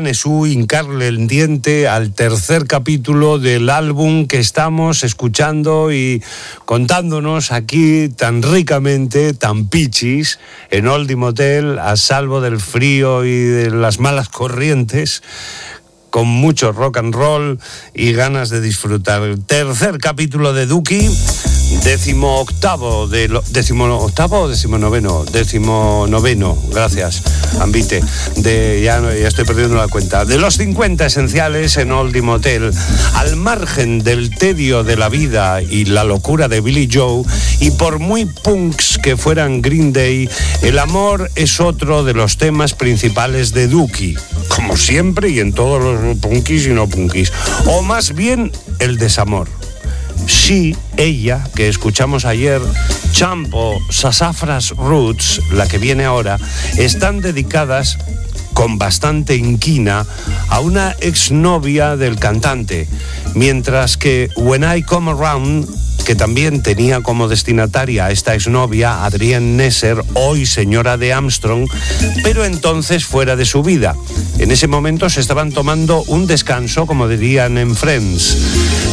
Janesú hincarle el diente al tercer capítulo del álbum que estamos escuchando y contándonos aquí tan ricamente, tan pichis, en Oldie Motel, a salvo del frío y de las malas corrientes con mucho rock and roll y ganas de disfrutar. Tercer capítulo de Duki Décimo octavo, de décimo octavo o décimo noveno, décimo noveno, gracias, Ambite, de, ya, estoy perdiendo la cuenta, de los 50 esenciales en Oldie Motel, al margen del tedio de la vida y la locura de Billy Joe, y por muy punks que fueran Green Day, el amor es otro de los temas principales de Dookie, como siempre y en todos los punkis y no punkis, o más bien el desamor. Sí, ella, que escuchamos ayer, Champo, Sasafras Roots, la que viene ahora, están dedicadas con bastante inquina a una exnovia del cantante, mientras que When I Come Around que también tenía como destinataria a esta exnovia, Adrienne Nesser, hoy señora de Armstrong, pero entonces fuera de su vida. En ese momento se estaban tomando un descanso, como dirían en Friends.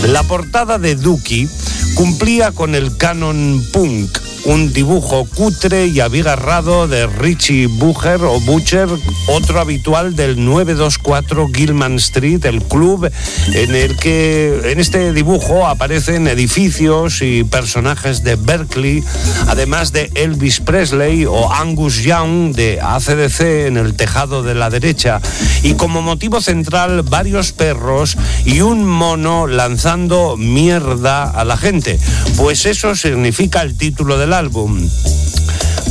La portada de Dookie cumplía con el canon punk un dibujo cutre y abigarrado de Richie Bucher o Butcher, otro habitual del 924 Gilman Street, el club en el que en este dibujo aparecen edificios y personajes de Berkeley, además de Elvis Presley o Angus Young de ACDC en el tejado de la derecha. Y como motivo central varios perros y un mono lanzando mierda a la gente, pues eso significa el título del álbum.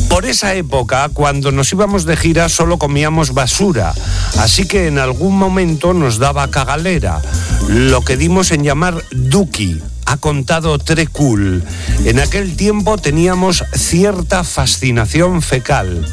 Por esa época, cuando nos íbamos de gira, solo comíamos basura, así que en algún momento nos daba cagalera, lo que dimos en llamar Duki. Ha contado Trecul. En aquel tiempo teníamos cierta fascinación fecal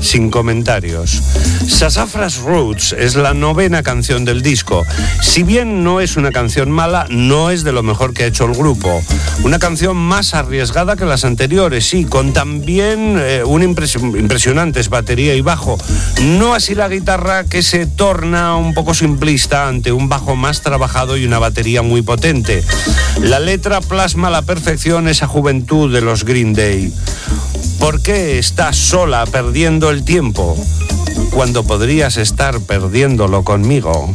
sin comentarios. Sasafras Roots es la novena canción del disco. Si bien no es una canción mala, no es de lo mejor que ha hecho el grupo. Una canción más arriesgada que las anteriores, sí, con también eh, un impresionantes batería y bajo. No así la guitarra que se torna un poco simplista ante un bajo más trabajado y una batería muy potente. La letra plasma a la perfección esa juventud de los Green Day. ¿Por qué estás sola perdiendo el tiempo cuando podrías estar perdiéndolo conmigo?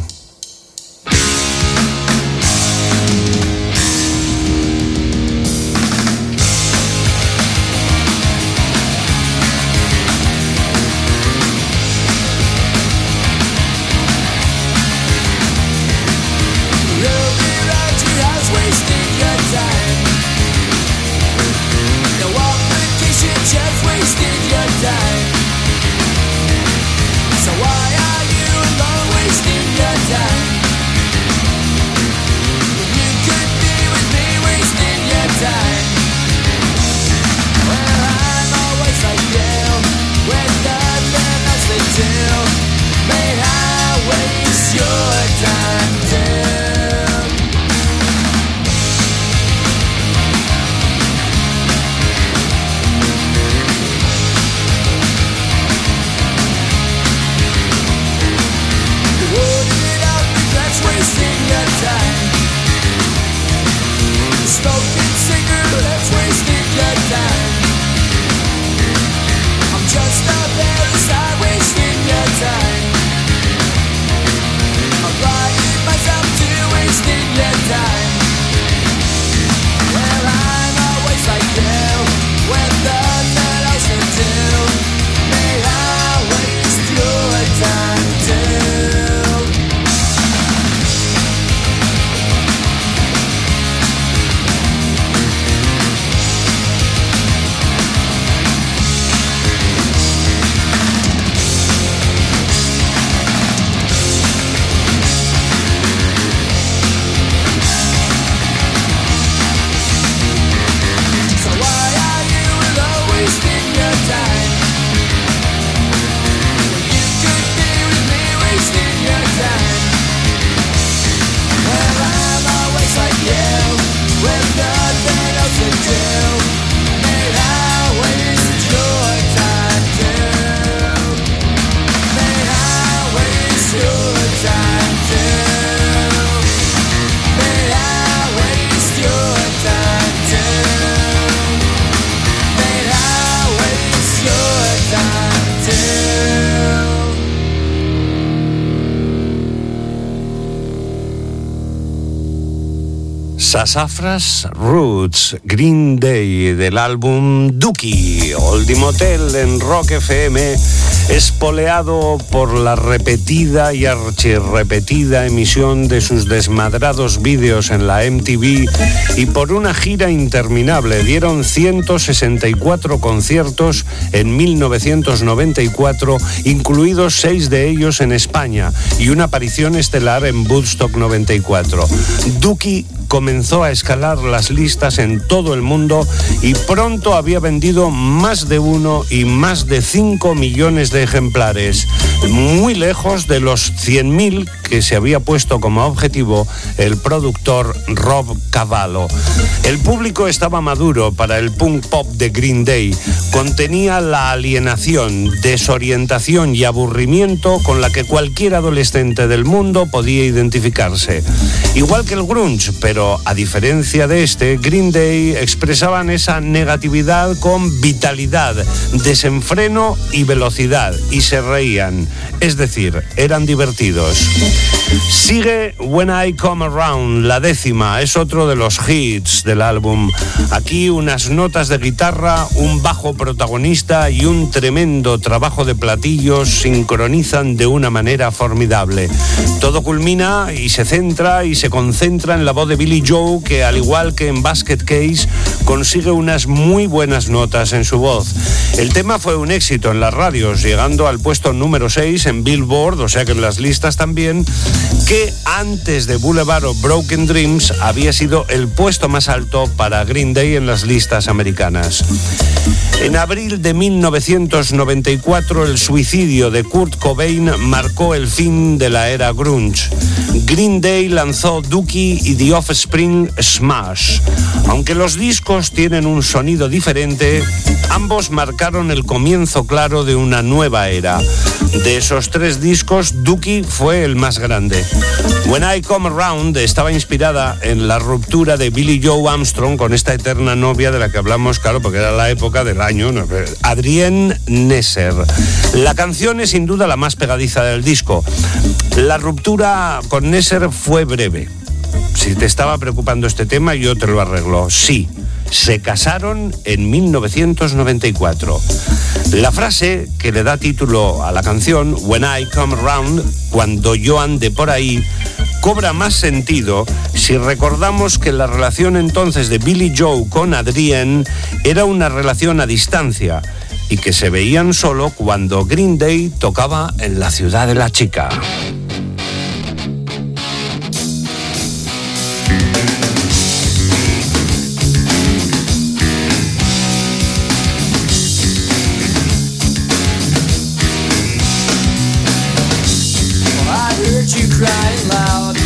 Sassafras Roots, Green Day del álbum Dookie, Oldie Motel en Rock FM, espoleado por la repetida y archirrepetida emisión de sus desmadrados vídeos en la MTV y por una gira interminable. Dieron 164 conciertos en 1994, incluidos seis de ellos en España y una aparición estelar en Woodstock 94. Dookie comenzó a escalar las listas en todo el mundo y pronto había vendido más de uno y más de 5 millones de ejemplares, muy lejos de los 100.000 que se había puesto como objetivo el productor Rob Cavallo. El público estaba maduro para el punk pop de Green Day. Contenía la alienación, desorientación y aburrimiento con la que cualquier adolescente del mundo podía identificarse. Igual que el grunge, pero a diferencia de este, Green Day expresaban esa negatividad con vitalidad, desenfreno y velocidad y se reían. Es decir, eran divertidos. Sigue When I Come Around, la décima, es otro de los hits del álbum. Aquí unas notas de guitarra, un bajo protagonista y un tremendo trabajo de platillos sincronizan de una manera formidable. Todo culmina y se centra y se concentra en la voz de Billy Joe, que al igual que en Basket Case, consigue unas muy buenas notas en su voz. El tema fue un éxito en las radios, llegando al puesto número 6 en Billboard, o sea que en las listas también, que antes de Boulevard of Broken Dreams había sido el puesto más alto para Green Day en las listas americanas. En abril de 1994, el suicidio de Kurt Cobain marcó el fin de la era grunge. Green Day lanzó Dookie y The Offspring Smash. Aunque los discos tienen un sonido diferente, ambos marcaron el comienzo claro de una nueva era. De esos tres discos, Dookie fue el más grande. When I Come Around estaba inspirada en la ruptura de Billy Joe Armstrong con esta eterna novia de la que hablamos, claro, porque era la época del año, Adrienne Nesser. La canción es sin duda la más pegadiza del disco. La ruptura con Nesser fue breve. Si te estaba preocupando este tema, yo te lo arreglo. Sí, se casaron en 1994. La frase que le da título a la canción, When I Come Around, cuando yo ande por ahí, cobra más sentido si recordamos que la relación entonces de Billy Joe con Adrienne era una relación a distancia y que se veían solo cuando Green Day tocaba en la ciudad de la chica. you cry loud.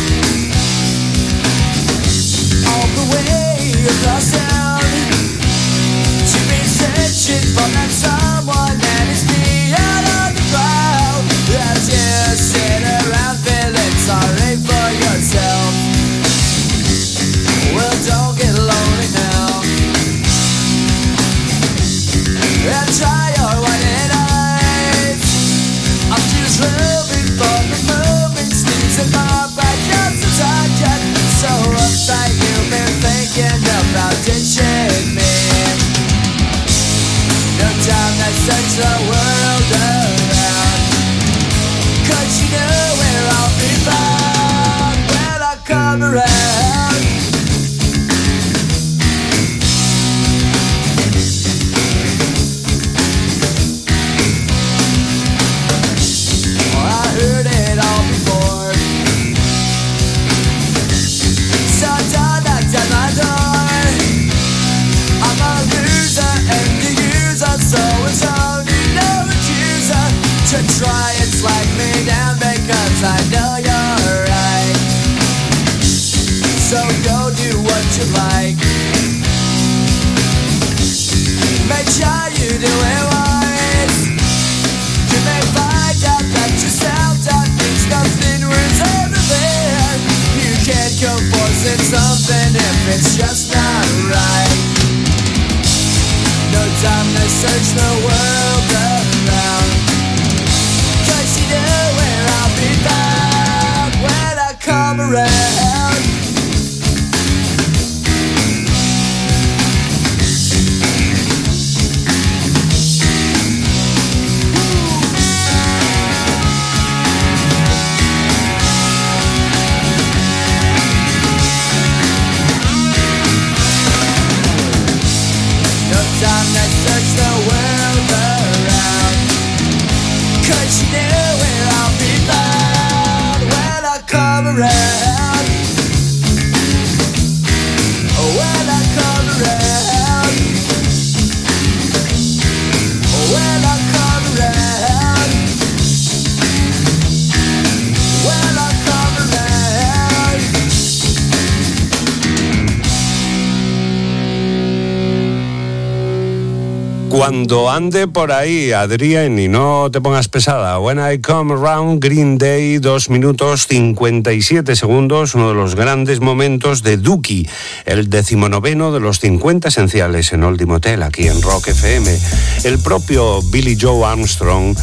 Cuando ande por ahí, Adrián, y no te pongas pesada, When I Come Around, Green Day, 2 minutos 57 segundos, uno de los grandes momentos de Dookie, el decimonoveno de los 50 esenciales en Old Motel, aquí en Rock FM. El propio Billy Joe Armstrong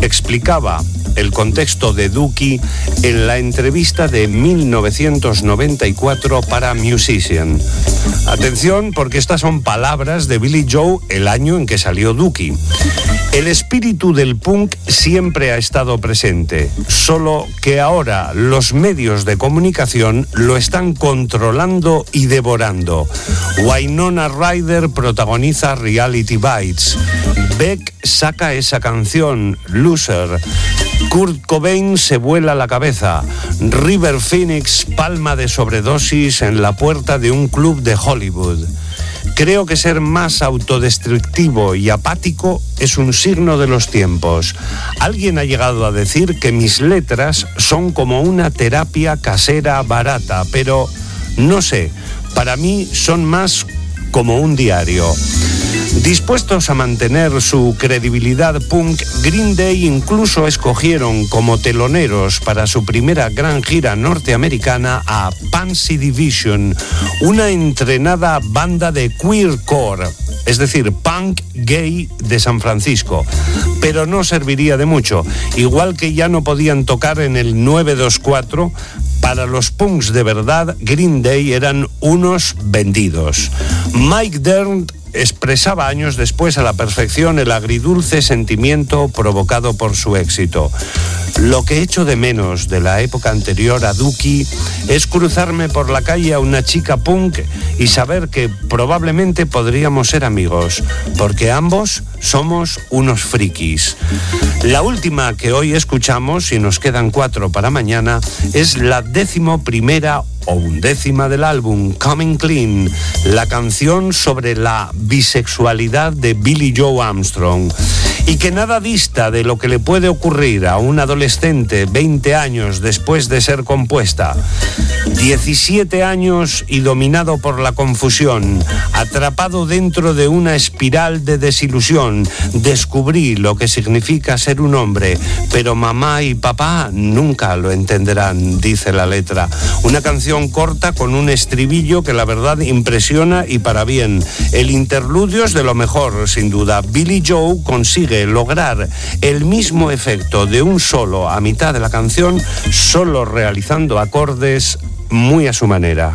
explicaba el contexto de Dookie en la entrevista de 1994 para Musician. Atención, porque estas son palabras de Billy Joe el año en que salió Dookie. El espíritu del punk siempre ha estado presente, solo que ahora los medios de comunicación lo están controlando y devorando. Wynonna Ryder protagoniza Reality Bites. Beck saca esa canción, Loser. Kurt Cobain se vuela la cabeza. River Phoenix palma de sobredosis en la puerta de un club de Hollywood. Creo que ser más autodestructivo y apático es un signo de los tiempos. Alguien ha llegado a decir que mis letras son como una terapia casera barata, pero no sé, para mí son más como un diario. Dispuestos a mantener su credibilidad punk, Green Day incluso escogieron como teloneros para su primera gran gira norteamericana a Pansy Division, una entrenada banda de queercore, es decir, punk gay de San Francisco. Pero no serviría de mucho, igual que ya no podían tocar en el 924 para los punks de verdad, Green Day eran unos vendidos. Mike Dern expresaba años después a la perfección el agridulce sentimiento provocado por su éxito. Lo que echo de menos de la época anterior a Dookie es cruzarme por la calle a una chica punk y saber que probablemente podríamos ser amigos, porque ambos somos unos frikis. La última que hoy escuchamos, y nos quedan cuatro para mañana, es la décimo primera o undécima del álbum Coming Clean, la canción sobre la bisexualidad de Billy Joe Armstrong y que nada dista de lo que le puede ocurrir a un adolescente 20 años después de ser compuesta. 17 años y dominado por la confusión, atrapado dentro de una espiral de desilusión, descubrí lo que significa ser un hombre, pero mamá y papá nunca lo entenderán, dice la letra. Una canción corta con un estribillo que la verdad impresiona y para bien. El interludio es de lo mejor, sin duda. Billy Joe consigue lograr el mismo efecto de un solo a mitad de la canción, solo realizando acordes muy a su manera.